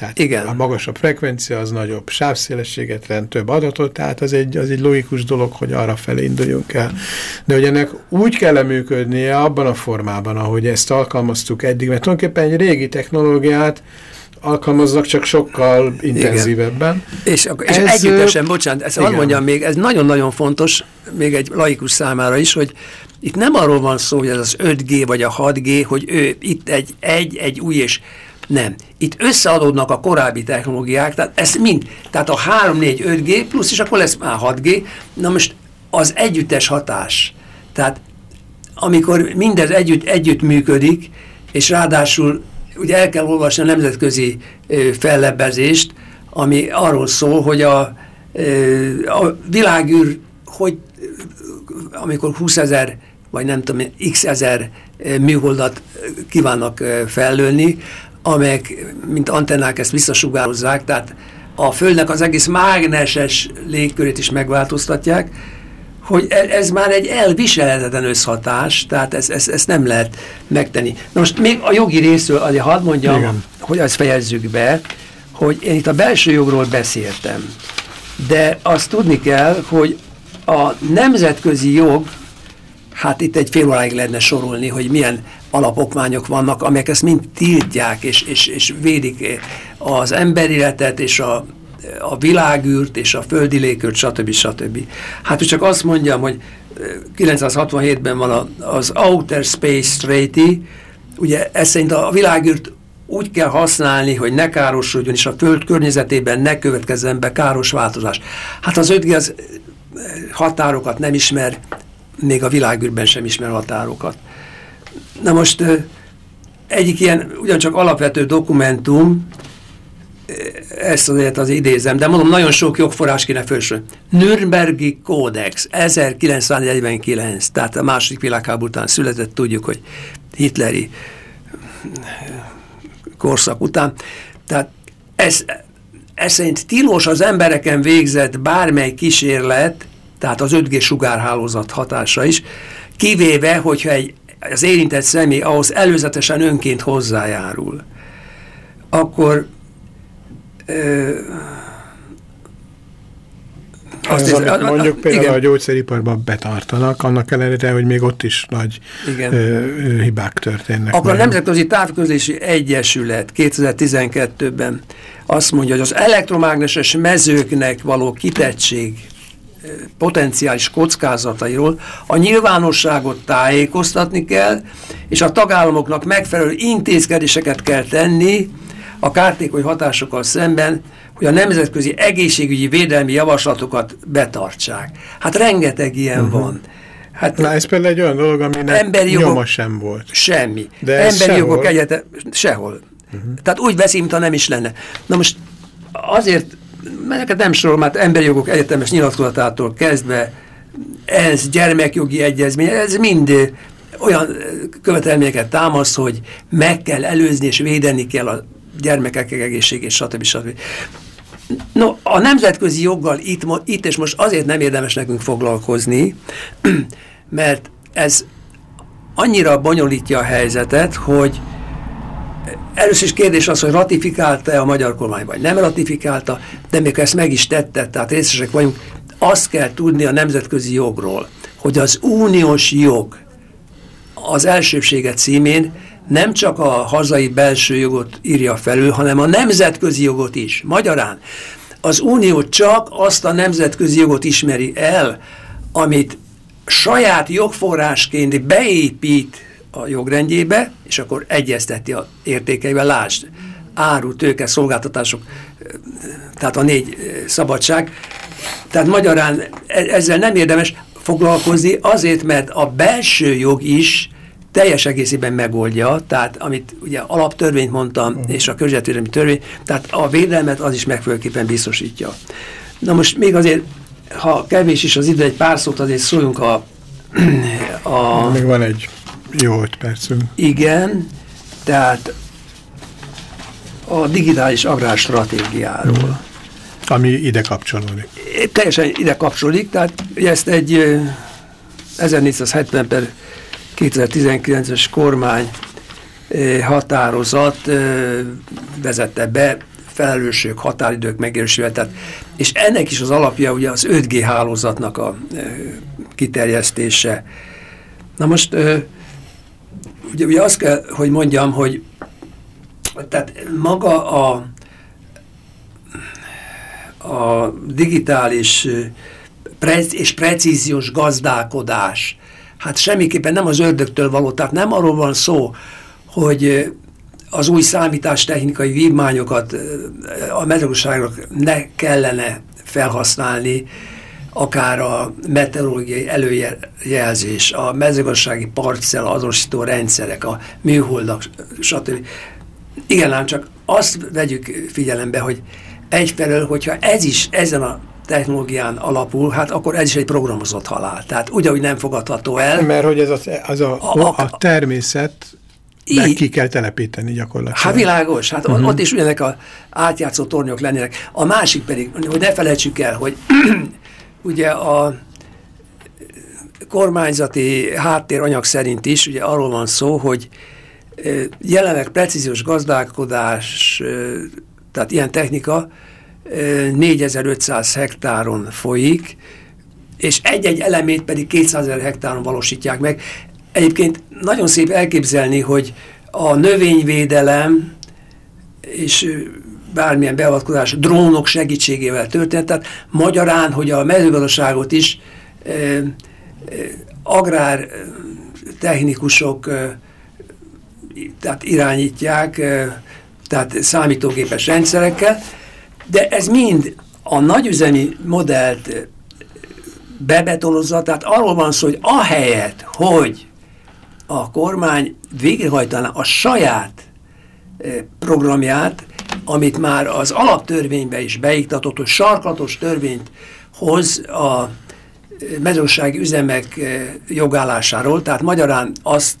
Tehát Igen. a magasabb frekvencia az nagyobb sávszélességet rend, több adatot, tehát az egy, az egy logikus dolog, hogy arra felé induljunk el. De hogy ennek úgy kell -e működnie abban a formában, ahogy ezt alkalmaztuk eddig, mert tulajdonképpen egy régi technológiát alkalmaznak csak sokkal intenzívebben. És, és Ez, együttesen, bocsánat, ezt igen. mondjam még, ez nagyon-nagyon fontos, még egy laikus számára is, hogy itt nem arról van szó, hogy ez az 5G vagy a 6G, hogy ő itt egy, egy, egy új és nem. Itt összeadódnak a korábbi technológiák, tehát ez mind, tehát a 3-4 5G plusz, és akkor lesz már 6G. Na most az együttes hatás, tehát amikor mindez együtt, együtt működik, és ráadásul ugye el kell olvasni a nemzetközi fellebbezést, ami arról szól, hogy a, a világűr, hogy amikor 20 ezer, vagy nem tudom, x ezer műholdat kívánnak fellőni, amelyek, mint antennák ezt visszasugározzák, tehát a Földnek az egész mágneses légkörét is megváltoztatják, hogy e- ez már egy elviselhetetlen összhatás, tehát ezt ez, ez nem lehet megtenni. Na most még a jogi részről azért hadd mondjam, Igen. hogy azt fejezzük be, hogy én itt a belső jogról beszéltem, de azt tudni kell, hogy a nemzetközi jog, hát itt egy fél óráig lehetne sorolni, hogy milyen alapokmányok vannak, amelyek ezt mind tiltják és, és, és védik az emberéletet és a, a világűrt és a földi légkört, stb. stb. Hát hogy csak azt mondjam, hogy eh, 967-ben van a, az Outer Space Treaty, ugye ez szerint a világűrt úgy kell használni, hogy ne károsodjon, és a föld környezetében ne következzen be káros változás. Hát az 5G az eh, határokat nem ismer, még a világűrben sem ismer határokat. Na most egyik ilyen ugyancsak alapvető dokumentum, ezt azért az idézem, de mondom, nagyon sok jogforrás kéne fölső. Nürnbergi Kódex, 1949, tehát a második világháború után született, tudjuk, hogy hitleri korszak után. Tehát ez, ez szerint tilos az embereken végzett bármely kísérlet, tehát az 5G sugárhálózat hatása is, kivéve, hogyha egy, az érintett személy ahhoz előzetesen önként hozzájárul, akkor ö, Az, hiszem- amit mondjuk például igen. a gyógyszeriparban betartanak, annak ellenére, hogy még ott is nagy Igen. ö, ö, hibák történnek. Akkor a meg. Nemzetközi Távközlési Egyesület 2012-ben azt mondja, hogy az elektromágneses mezőknek való kitettség potenciális kockázatairól a nyilvánosságot tájékoztatni kell, és a tagállamoknak megfelelő intézkedéseket kell tenni a kártékony hatásokkal szemben, hogy a nemzetközi egészségügyi védelmi javaslatokat betartsák. Hát rengeteg ilyen uh-huh. van. Hát Na, ez például egy olyan dolog, aminek Emberi jogok- nyoma sem volt. Semmi. De Emberi sehol. jogok egyetem, sehol. Uh-huh. Tehát úgy veszi, mintha nem is lenne. Na most azért, mert neked nem sorolom, hát emberi jogok egyetemes nyilatkozatától kezdve ez gyermekjogi egyezmény, ez mind olyan követelményeket támaszt, hogy meg kell előzni és védeni kell a gyermekek egészségét, stb. stb. No, a nemzetközi joggal itt, itt és most azért nem érdemes nekünk foglalkozni, mert ez annyira bonyolítja a helyzetet, hogy először is kérdés az, hogy ratifikálta-e a magyar kormány, vagy nem ratifikálta, de még ezt meg is tette, tehát részesek vagyunk, azt kell tudni a nemzetközi jogról, hogy az uniós jog az elsőbséget címén nem csak a hazai belső jogot írja felül, hanem a nemzetközi jogot is. Magyarán az Unió csak azt a nemzetközi jogot ismeri el, amit saját jogforrásként beépít a jogrendjébe, és akkor egyezteti a értékeivel. Lásd, áru, tőke, szolgáltatások, tehát a négy eh, szabadság. Tehát magyarán e- ezzel nem érdemes foglalkozni azért, mert a belső jog is teljes egészében megoldja, tehát amit ugye alaptörvényt mondtam, uh-huh. és a környezetvédelmi törvény, tehát a védelmet az is megfelelőképpen biztosítja. Na most még azért, ha kevés is az idő, egy pár szót azért szóljunk a, a Még van egy jó öt percünk. igen, tehát a digitális agrárstratégiáról. Ami ide kapcsolódik. Teljesen ide kapcsolódik, tehát ezt egy 1470 per 2019-es kormány határozat vezette be felelősök, határidők megérősével. Tehát, és ennek is az alapja ugye az 5G hálózatnak a kiterjesztése. Na most ugye, ugye azt kell, hogy mondjam, hogy tehát maga a, a digitális prec és precíziós gazdálkodás, hát semmiképpen nem az ördögtől való, tehát nem arról van szó, hogy az új számítástechnikai vívmányokat a mezőgazdaságnak ne kellene felhasználni, akár a meteorológiai előjelzés, a mezőgazdasági parcella azonosító rendszerek, a műholdak, stb. Igen, ám csak azt vegyük figyelembe, hogy egyfelől, hogyha ez is ezen a technológián alapul, hát akkor ez is egy programozott halál. Tehát ugyanúgy nem fogadható el. Mert hogy ez a, az a, a, a természet meg ki kell telepíteni gyakorlatilag. Hát világos, hát uh mhm. -huh. ott is ugyanek a átjátszó tornyok lennének. A másik pedig, hogy ne felejtsük el, hogy ugye a kormányzati háttéranyag szerint is ugye arról van szó, hogy jelenleg precíziós gazdálkodás, tehát ilyen technika 4500 hektáron folyik, és egy-egy elemét pedig 200 hektáron valósítják meg. Egyébként nagyon szép elképzelni, hogy a növényvédelem és bármilyen beavatkozás drónok segítségével történt, tehát magyarán, hogy a mezőgazdaságot is e, e, agrártechnikusok e, tehát irányítják, e, tehát számítógépes rendszerekkel, de ez mind a nagyüzemi modellt bebetonozza, tehát arról van szó, hogy ahelyett, hogy a kormány végrehajtaná a saját eh, programját, amit már az alaptörvénybe is beiktatott, hogy sarkatos törvényt hoz a eh, mezőgazdasági üzemek eh, jogállásáról, tehát magyarán azt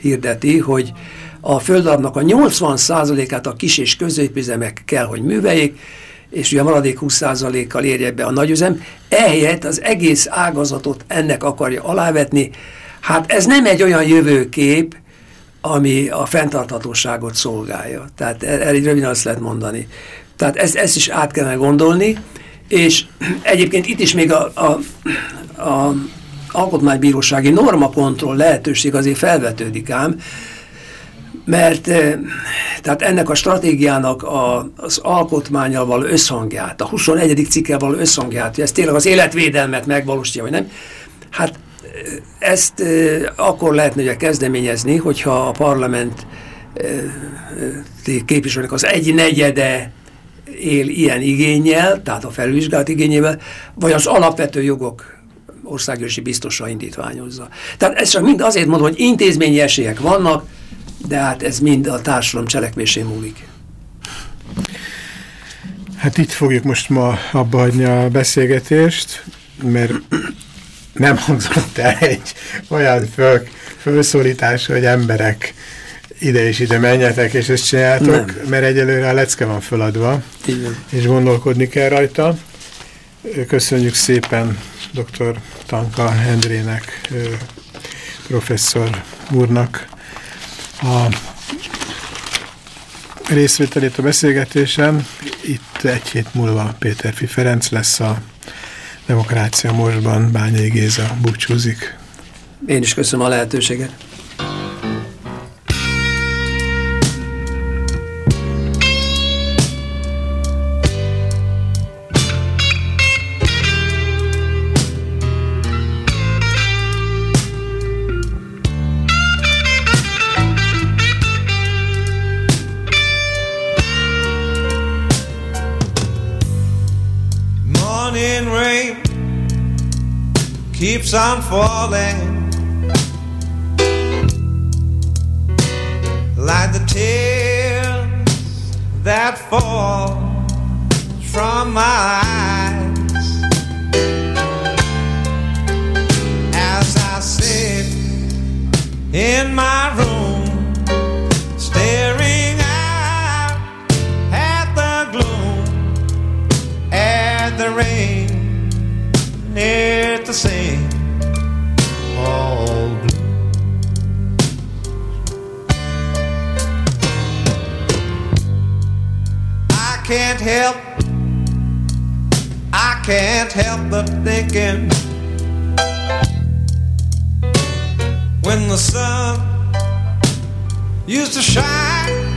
hirdeti, hogy a földalapnak a 80%-át a kis és középüzemek kell, hogy műveljék, és ugye a maradék 20%-kal érje be a nagyüzem, ehelyett az egész ágazatot ennek akarja alávetni, Hát ez nem egy olyan jövőkép, ami a fenntarthatóságot szolgálja. Tehát elég röviden azt lehet mondani. Tehát ezt, ezt is át kellene gondolni, és egyébként itt is még a, a, a alkotmánybírósági normakontroll lehetőség azért felvetődik ám, mert eh, tehát ennek a stratégiának a, az alkotmányal való összhangját, a 21. cikkel való összhangját, hogy ez tényleg az életvédelmet megvalósítja, vagy nem, hát ezt akkor lehetne ugye kezdeményezni, hogyha a parlament képviselőnek az egy negyede él ilyen igényel, tehát a felvizsgálat igényével, vagy az alapvető jogok országgyűlési biztosra indítványozza. Tehát ezt csak mind azért mondom, hogy intézményi esélyek vannak, de hát ez mind a társadalom cselekvésén múlik. Hát itt fogjuk most ma abba hagyni a beszélgetést, mert nem hangzott el egy olyan föl, fölszólítás, hogy emberek ide és ide menjetek, és ezt csináljátok, nem. mert egyelőre a lecke van föladva, Igen. és gondolkodni kell rajta. Köszönjük szépen dr. Tanka Hendrének, professzor úrnak a részvételét a beszélgetésen. Itt egy hét múlva Péter Ferenc lesz a Demokrácia Mostban Bányai Géza búcsúzik. Én is köszönöm a lehetőséget. On falling. Like the tears that fall from my eyes. As I sit in my room help, I can't help but thinking when the sun used to shine.